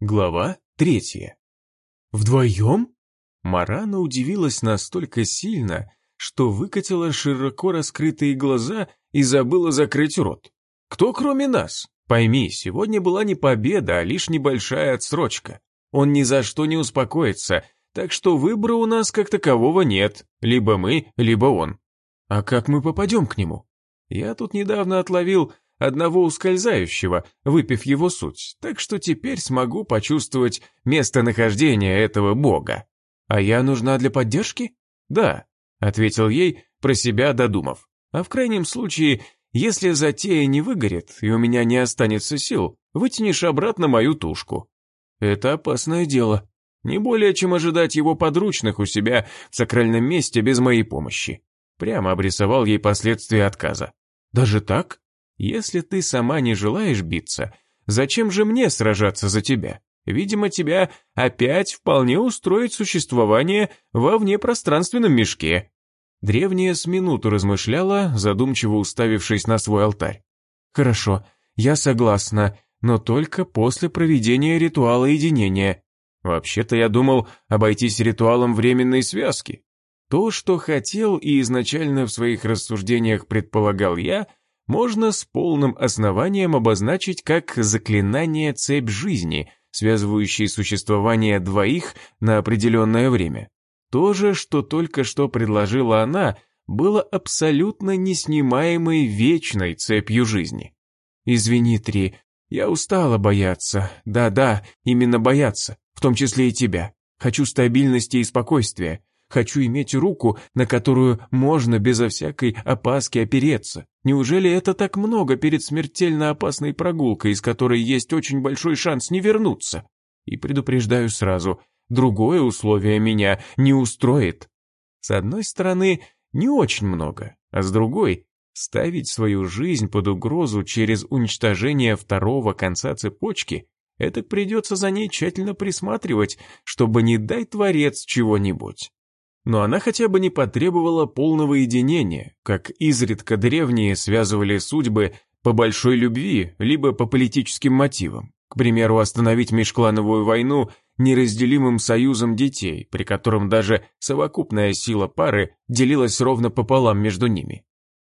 Глава третья. «Вдвоем?» Марана удивилась настолько сильно, что выкатила широко раскрытые глаза и забыла закрыть рот. «Кто кроме нас? Пойми, сегодня была не победа, а лишь небольшая отсрочка. Он ни за что не успокоится, так что выбора у нас как такового нет, либо мы, либо он. А как мы попадем к нему? Я тут недавно отловил одного ускользающего, выпив его суть, так что теперь смогу почувствовать местонахождение этого бога. А я нужна для поддержки? Да, ответил ей, про себя додумав. А в крайнем случае, если затея не выгорит и у меня не останется сил, вытянешь обратно мою тушку. Это опасное дело. Не более чем ожидать его подручных у себя в сакральном месте без моей помощи. Прямо обрисовал ей последствия отказа. Даже так? Если ты сама не желаешь биться, зачем же мне сражаться за тебя? Видимо, тебя опять вполне устроит существование во внепространственном мешке. Древняя с минуту размышляла, задумчиво уставившись на свой алтарь. Хорошо, я согласна, но только после проведения ритуала единения. Вообще-то я думал обойтись ритуалом временной связки. То, что хотел и изначально в своих рассуждениях предполагал я – можно с полным основанием обозначить как заклинание цепь жизни, связывающее существование двоих на определенное время. То же, что только что предложила она, было абсолютно неснимаемой вечной цепью жизни. «Извини, Три, я устала бояться. Да-да, именно бояться, в том числе и тебя. Хочу стабильности и спокойствия. Хочу иметь руку, на которую можно безо всякой опаски опереться. Неужели это так много перед смертельно опасной прогулкой, из которой есть очень большой шанс не вернуться? И предупреждаю сразу, другое условие меня не устроит. С одной стороны, не очень много, а с другой, ставить свою жизнь под угрозу через уничтожение второго конца цепочки, это придется за ней тщательно присматривать, чтобы не дай творец чего-нибудь но она хотя бы не потребовала полного единения, как изредка древние связывали судьбы по большой любви, либо по политическим мотивам. К примеру, остановить межклановую войну неразделимым союзом детей, при котором даже совокупная сила пары делилась ровно пополам между ними.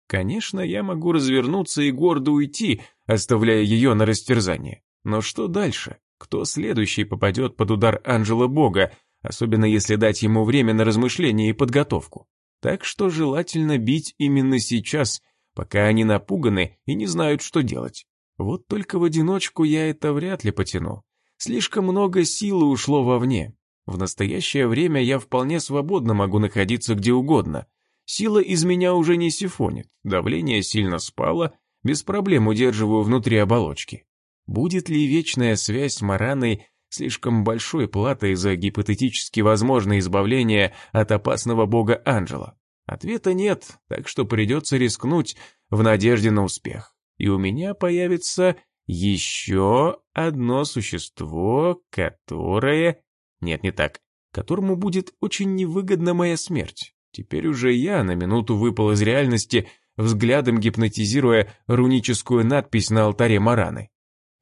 Конечно, я могу развернуться и гордо уйти, оставляя ее на растерзание. Но что дальше? Кто следующий попадет под удар Анжела Бога, особенно если дать ему время на размышление и подготовку. Так что желательно бить именно сейчас, пока они напуганы и не знают, что делать. Вот только в одиночку я это вряд ли потяну. Слишком много силы ушло вовне. В настоящее время я вполне свободно могу находиться где угодно. Сила из меня уже не сифонит, давление сильно спало, без проблем удерживаю внутри оболочки. Будет ли вечная связь с Мараной слишком большой платой за гипотетически возможное избавление от опасного бога Анджела? Ответа нет, так что придется рискнуть в надежде на успех. И у меня появится еще одно существо, которое... Нет, не так. Которому будет очень невыгодна моя смерть. Теперь уже я на минуту выпал из реальности, взглядом гипнотизируя руническую надпись на алтаре Мараны.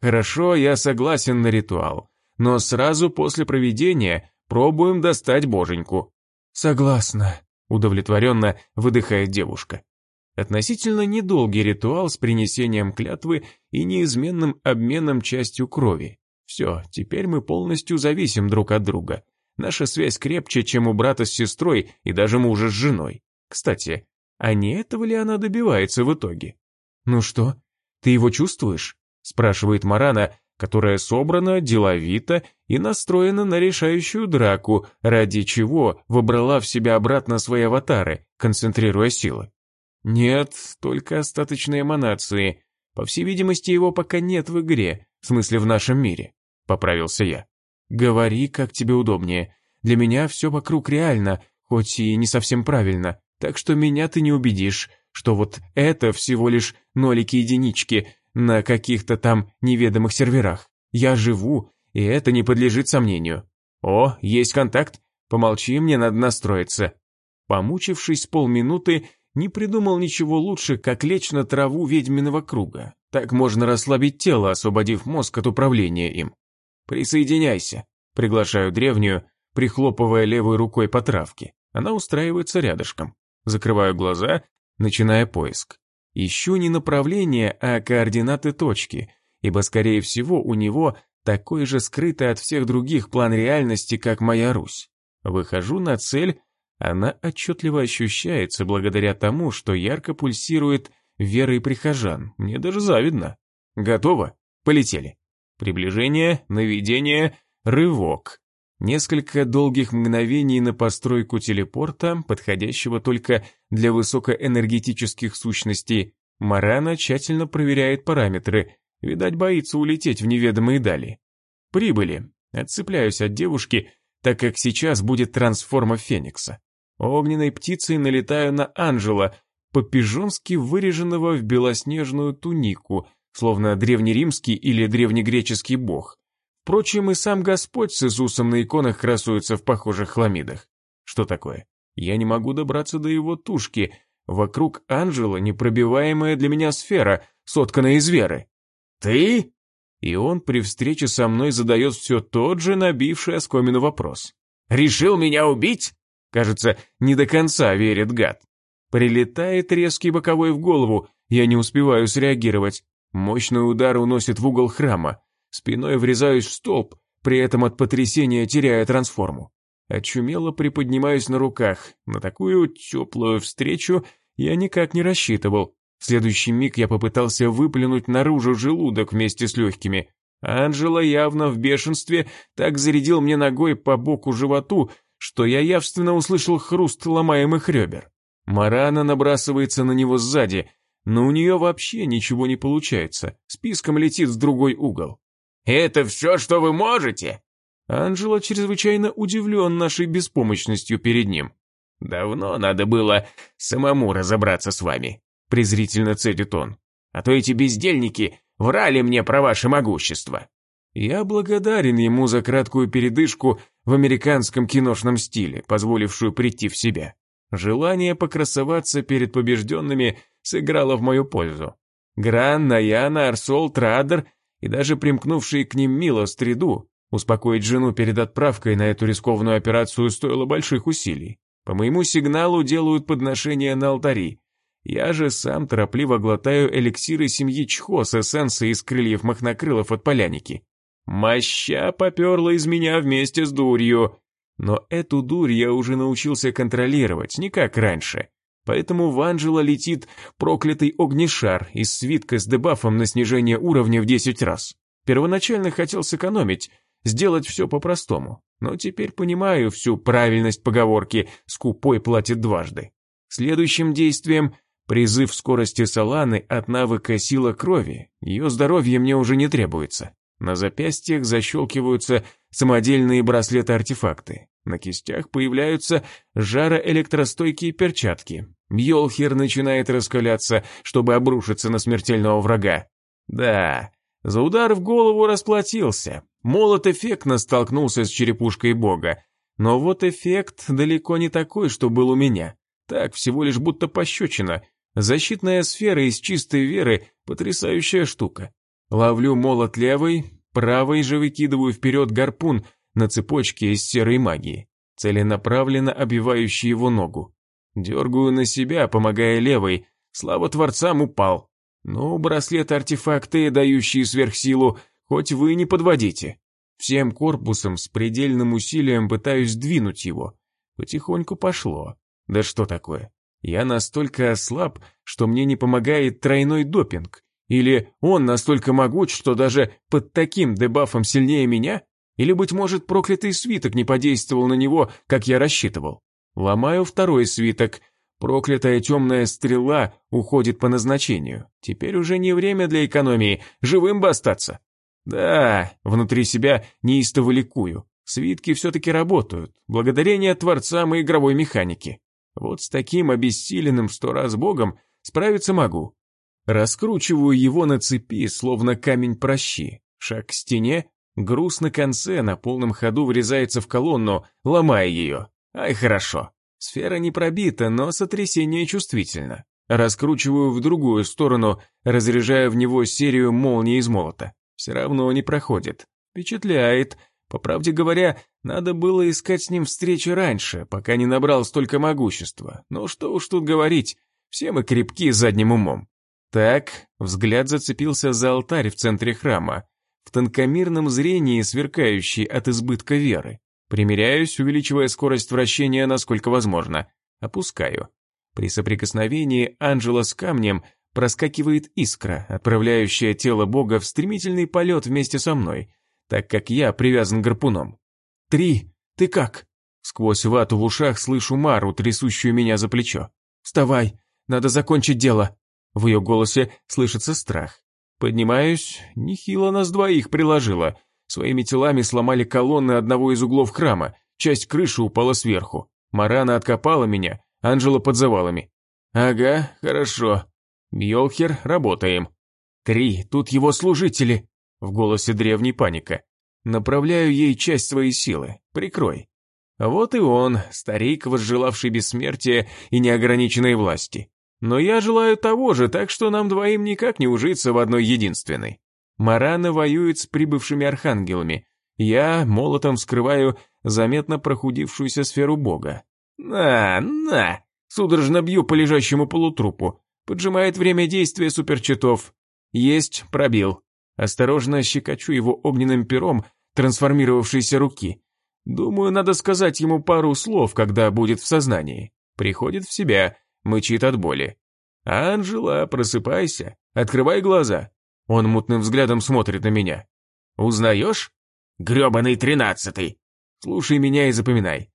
Хорошо, я согласен на ритуал но сразу после проведения пробуем достать боженьку». «Согласна», — удовлетворенно выдыхает девушка. Относительно недолгий ритуал с принесением клятвы и неизменным обменом частью крови. Все, теперь мы полностью зависим друг от друга. Наша связь крепче, чем у брата с сестрой и даже мужа с женой. Кстати, а не этого ли она добивается в итоге? «Ну что, ты его чувствуешь?» спрашивает Марана, которая собрана, деловита и настроена на решающую драку, ради чего выбрала в себя обратно свои аватары, концентрируя силы. Нет, только остаточные эманации. По всей видимости, его пока нет в игре, в смысле в нашем мире, поправился я. Говори, как тебе удобнее. Для меня все вокруг реально, хоть и не совсем правильно, так что меня ты не убедишь, что вот это всего лишь нолики-единички, на каких-то там неведомых серверах. Я живу, и это не подлежит сомнению. О, есть контакт? Помолчи, мне надо настроиться. Помучившись полминуты, не придумал ничего лучше, как лечь на траву ведьминого круга. Так можно расслабить тело, освободив мозг от управления им. «Присоединяйся», — приглашаю древнюю, прихлопывая левой рукой по травке. Она устраивается рядышком. Закрываю глаза, начиная поиск. Ищу не направление, а координаты точки, ибо, скорее всего, у него такой же скрытый от всех других план реальности, как моя Русь. Выхожу на цель, она отчетливо ощущается благодаря тому, что ярко пульсирует верой прихожан. Мне даже завидно. Готово? Полетели. Приближение, наведение, рывок. Несколько долгих мгновений на постройку телепорта, подходящего только для высокоэнергетических сущностей. Марана тщательно проверяет параметры, видать, боится улететь в неведомые дали. Прибыли. Отцепляюсь от девушки, так как сейчас будет трансформа Феникса. Огненной птицей налетаю на Анжела, по-пижонски выреженного в белоснежную тунику, словно древнеримский или древнегреческий бог. Впрочем, и сам Господь с Иисусом на иконах красуется в похожих хламидах. Что такое? Я не могу добраться до его тушки. Вокруг Анжела непробиваемая для меня сфера, сотканная из веры. «Ты?» И он при встрече со мной задает все тот же набивший оскомину вопрос. «Решил меня убить?» Кажется, не до конца верит гад. Прилетает резкий боковой в голову, я не успеваю среагировать. Мощный удар уносит в угол храма. Спиной врезаюсь в столб, при этом от потрясения теряя трансформу. Очумело приподнимаюсь на руках. На такую теплую встречу я никак не рассчитывал. В следующий миг я попытался выплюнуть наружу желудок вместе с легкими. Анжела явно в бешенстве так зарядил мне ногой по боку животу, что я явственно услышал хруст ломаемых ребер. Марана набрасывается на него сзади, но у нее вообще ничего не получается, списком летит в другой угол. «Это все, что вы можете?» Анжела чрезвычайно удивлен нашей беспомощностью перед ним. «Давно надо было самому разобраться с вами», — презрительно цедит он. «А то эти бездельники врали мне про ваше могущество». Я благодарен ему за краткую передышку в американском киношном стиле, позволившую прийти в себя. Желание покрасоваться перед побежденными сыграло в мою пользу. Гран, Наяна, Арсол, Традер и даже примкнувший к ним Мило Стриду, успокоить жену перед отправкой на эту рискованную операцию стоило больших усилий. По моему сигналу делают подношения на алтари. Я же сам торопливо глотаю эликсиры семьи Чхо с эссенцией из крыльев махнокрылов от поляники. Моща поперла из меня вместе с дурью. Но эту дурь я уже научился контролировать, не как раньше. Поэтому в Анджело летит проклятый огнешар из свитка с дебафом на снижение уровня в 10 раз. Первоначально хотел сэкономить, сделать все по-простому, но теперь понимаю всю правильность поговорки «скупой платит дважды». Следующим действием – призыв скорости Соланы от навыка сила крови, ее здоровье мне уже не требуется. На запястьях защелкиваются самодельные браслеты-артефакты. На кистях появляются жароэлектростойкие перчатки. Мьолхер начинает раскаляться, чтобы обрушиться на смертельного врага. Да, за удар в голову расплатился. Молот эффектно столкнулся с черепушкой бога. Но вот эффект далеко не такой, что был у меня. Так, всего лишь будто пощечина. Защитная сфера из чистой веры – потрясающая штука. Ловлю молот левой, правой же выкидываю вперед гарпун на цепочке из серой магии, целенаправленно обивающий его ногу. Дергаю на себя, помогая левой, слава творцам упал. Ну, браслет-артефакты, дающие сверхсилу, хоть вы не подводите. Всем корпусом с предельным усилием пытаюсь двинуть его. Потихоньку пошло. Да что такое? Я настолько ослаб, что мне не помогает тройной допинг. Или он настолько могуч, что даже под таким дебафом сильнее меня? Или, быть может, проклятый свиток не подействовал на него, как я рассчитывал? Ломаю второй свиток. Проклятая темная стрела уходит по назначению. Теперь уже не время для экономии, живым бы остаться. Да, внутри себя неистово ликую. Свитки все-таки работают, благодарение творцам и игровой механике. Вот с таким обессиленным сто раз богом справиться могу. Раскручиваю его на цепи, словно камень прощи. Шаг к стене, груз на конце на полном ходу врезается в колонну, ломая ее. Ай, хорошо. Сфера не пробита, но сотрясение чувствительно. Раскручиваю в другую сторону, разряжая в него серию молний из молота. Все равно не проходит. Впечатляет. По правде говоря, надо было искать с ним встречи раньше, пока не набрал столько могущества. Но что уж тут говорить, все мы крепки задним умом. Так, взгляд зацепился за алтарь в центре храма, в тонкомирном зрении сверкающий от избытка веры. Примеряюсь, увеличивая скорость вращения насколько возможно. Опускаю. При соприкосновении Анджела с камнем проскакивает искра, отправляющая тело бога в стремительный полет вместе со мной, так как я привязан гарпуном. «Три! Ты как?» Сквозь вату в ушах слышу Мару, трясущую меня за плечо. «Вставай! Надо закончить дело!» В ее голосе слышится страх. Поднимаюсь, нехило нас двоих приложила. Своими телами сломали колонны одного из углов храма, часть крыши упала сверху. Марана откопала меня, Анжела под завалами. «Ага, хорошо. Мьолхер, работаем». «Три, тут его служители!» В голосе древней паника. «Направляю ей часть своей силы. Прикрой». Вот и он, старик, возжелавший бессмертия и неограниченной власти. Но я желаю того же, так что нам двоим никак не ужиться в одной единственной. Марана воюет с прибывшими архангелами. Я молотом вскрываю заметно прохудившуюся сферу бога. «На, на!» Судорожно бью по лежащему полутрупу. Поджимает время действия суперчитов. Есть, пробил. Осторожно щекочу его огненным пером трансформировавшейся руки. Думаю, надо сказать ему пару слов, когда будет в сознании. Приходит в себя, мычит от боли. «Анжела, просыпайся, открывай глаза». Он мутным взглядом смотрит на меня. «Узнаешь?» «Гребаный тринадцатый!» «Слушай меня и запоминай.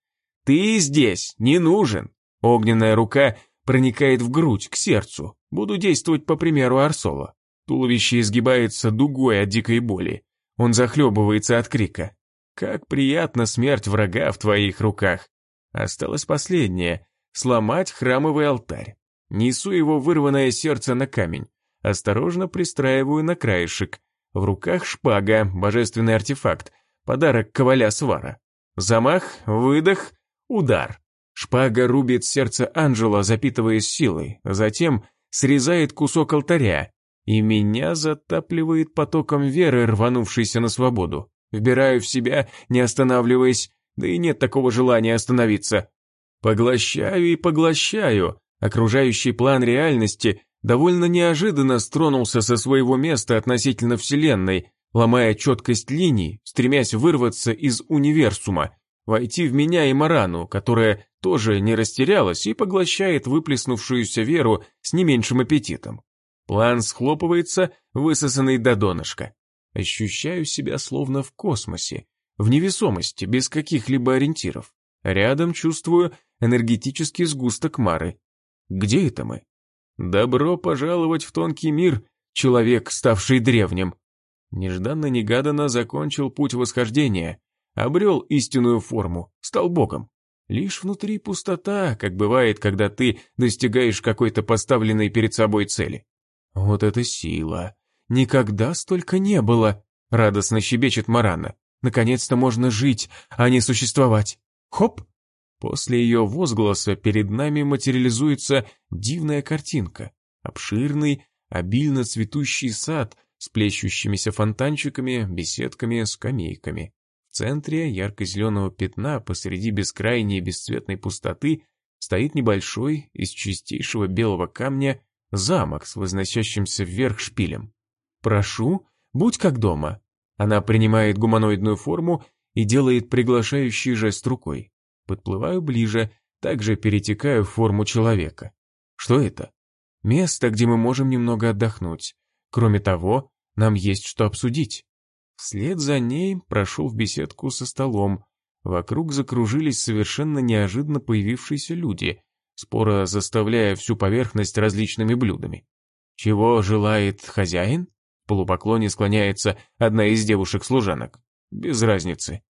Ты здесь не нужен. Огненная рука проникает в грудь, к сердцу. Буду действовать по примеру Арсола. Туловище изгибается дугой от дикой боли. Он захлебывается от крика. Как приятна смерть врага в твоих руках. Осталось последнее — сломать храмовый алтарь. Несу его вырванное сердце на камень. Осторожно пристраиваю на краешек. В руках шпага, божественный артефакт, подарок коваля свара. Замах, выдох, Удар. Шпага рубит сердце Анджела, запитываясь силой, затем срезает кусок алтаря, и меня затапливает потоком веры, рванувшейся на свободу. Вбираю в себя, не останавливаясь, да и нет такого желания остановиться. Поглощаю и поглощаю. Окружающий план реальности довольно неожиданно стронулся со своего места относительно Вселенной, ломая четкость линий, стремясь вырваться из универсума, войти в меня и Марану, которая тоже не растерялась и поглощает выплеснувшуюся веру с не меньшим аппетитом. План схлопывается, высосанный до донышка. Ощущаю себя словно в космосе, в невесомости, без каких-либо ориентиров. Рядом чувствую энергетический сгусток Мары. Где это мы? Добро пожаловать в тонкий мир, человек, ставший древним. Нежданно-негаданно закончил путь восхождения, обрел истинную форму, стал богом. Лишь внутри пустота, как бывает, когда ты достигаешь какой-то поставленной перед собой цели. Вот это сила! Никогда столько не было! Радостно щебечет Марана. Наконец-то можно жить, а не существовать. Хоп! После ее возгласа перед нами материализуется дивная картинка. Обширный, обильно цветущий сад с плещущимися фонтанчиками, беседками, скамейками. В центре ярко-зеленого пятна посреди бескрайней бесцветной пустоты стоит небольшой, из чистейшего белого камня, замок с возносящимся вверх шпилем. «Прошу, будь как дома». Она принимает гуманоидную форму и делает приглашающий жест рукой. Подплываю ближе, также перетекаю в форму человека. Что это? Место, где мы можем немного отдохнуть. Кроме того, нам есть что обсудить. Вслед за ней прошел в беседку со столом. Вокруг закружились совершенно неожиданно появившиеся люди, споро заставляя всю поверхность различными блюдами. «Чего желает хозяин?» В полупоклоне склоняется одна из девушек-служанок. «Без разницы.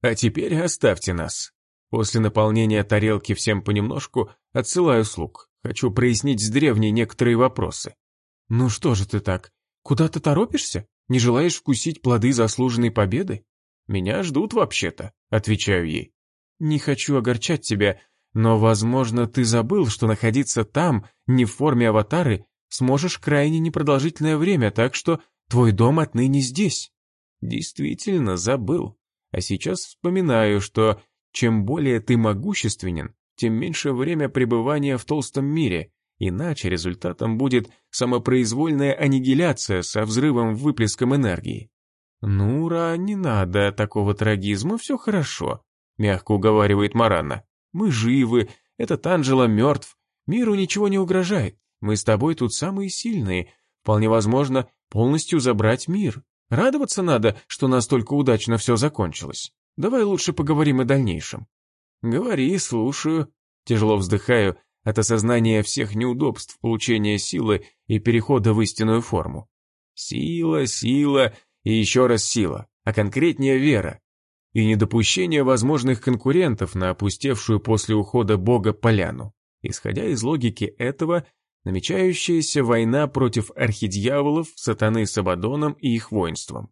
А теперь оставьте нас». После наполнения тарелки всем понемножку отсылаю слуг. Хочу прояснить с древней некоторые вопросы. «Ну что же ты так? Куда ты торопишься?» Не желаешь вкусить плоды заслуженной победы? Меня ждут вообще-то, отвечаю ей. Не хочу огорчать тебя, но, возможно, ты забыл, что находиться там, не в форме аватары, сможешь крайне непродолжительное время, так что твой дом отныне здесь. Действительно, забыл. А сейчас вспоминаю, что чем более ты могущественен, тем меньше время пребывания в толстом мире, иначе результатом будет самопроизвольная аннигиляция со взрывом выплеском энергии. «Нура, не надо такого трагизма, все хорошо», — мягко уговаривает Марана. «Мы живы, этот Анджело мертв, миру ничего не угрожает, мы с тобой тут самые сильные, вполне возможно, полностью забрать мир. Радоваться надо, что настолько удачно все закончилось. Давай лучше поговорим о дальнейшем». «Говори, слушаю». Тяжело вздыхаю от осознания всех неудобств получения силы и перехода в истинную форму. Сила, сила и еще раз сила, а конкретнее вера. И недопущение возможных конкурентов на опустевшую после ухода Бога поляну. Исходя из логики этого, намечающаяся война против архидьяволов, сатаны с Абадоном и их воинством.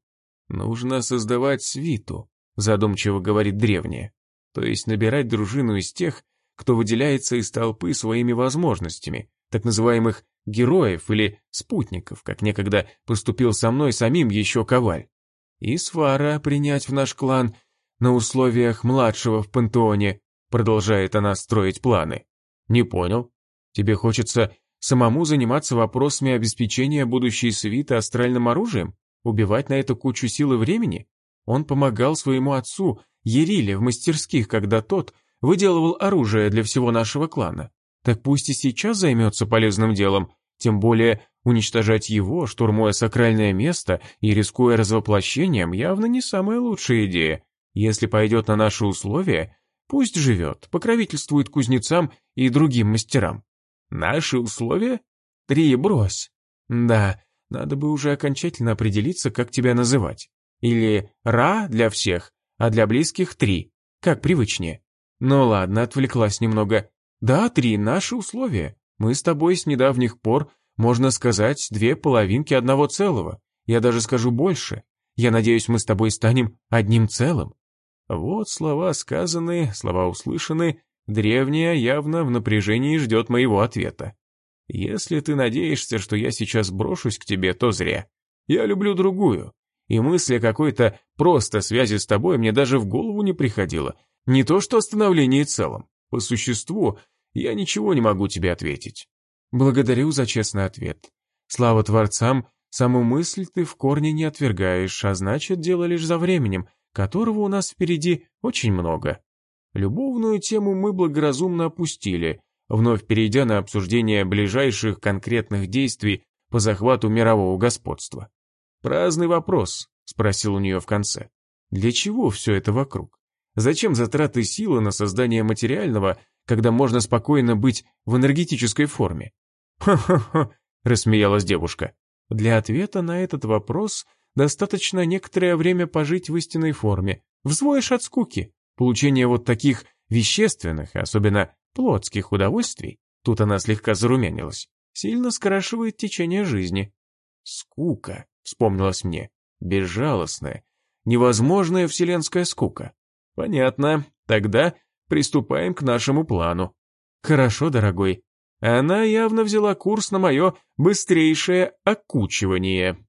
Нужно создавать свиту, задумчиво говорит древнее то есть набирать дружину из тех, кто выделяется из толпы своими возможностями, так называемых героев или спутников, как некогда поступил со мной самим еще Коваль. И Свара принять в наш клан на условиях младшего в пантеоне, продолжает она строить планы. Не понял. Тебе хочется самому заниматься вопросами обеспечения будущей свиты астральным оружием? Убивать на это кучу сил и времени? Он помогал своему отцу Ериле в мастерских, когда тот выделывал оружие для всего нашего клана. Так пусть и сейчас займется полезным делом, тем более уничтожать его, штурмуя сакральное место и рискуя развоплощением, явно не самая лучшая идея. Если пойдет на наши условия, пусть живет, покровительствует кузнецам и другим мастерам. Наши условия? Три брось. Да, надо бы уже окончательно определиться, как тебя называть. Или Ра для всех, а для близких три. Как привычнее. Ну ладно, отвлеклась немного. Да, три, наши условия. Мы с тобой с недавних пор, можно сказать, две половинки одного целого. Я даже скажу больше. Я надеюсь, мы с тобой станем одним целым. Вот слова сказаны, слова услышаны, древняя явно в напряжении ждет моего ответа. Если ты надеешься, что я сейчас брошусь к тебе, то зря. Я люблю другую, и мысль о какой-то просто связи с тобой мне даже в голову не приходила. Не то что о становлении целом. По существу, я ничего не могу тебе ответить. Благодарю за честный ответ. Слава Творцам, саму мысль ты в корне не отвергаешь, а значит, дело лишь за временем, которого у нас впереди очень много. Любовную тему мы благоразумно опустили, вновь перейдя на обсуждение ближайших конкретных действий по захвату мирового господства. «Праздный вопрос», — спросил у нее в конце. «Для чего все это вокруг? Зачем затраты силы на создание материального, когда можно спокойно быть в энергетической форме?» «Ха-ха-ха», — рассмеялась девушка. «Для ответа на этот вопрос достаточно некоторое время пожить в истинной форме. Взвоишь от скуки. Получение вот таких вещественных, особенно плотских удовольствий, тут она слегка зарумянилась, сильно скрашивает течение жизни. Скука вспомнилось мне. Безжалостная, невозможная вселенская скука. Понятно, тогда приступаем к нашему плану. Хорошо, дорогой. Она явно взяла курс на мое быстрейшее окучивание.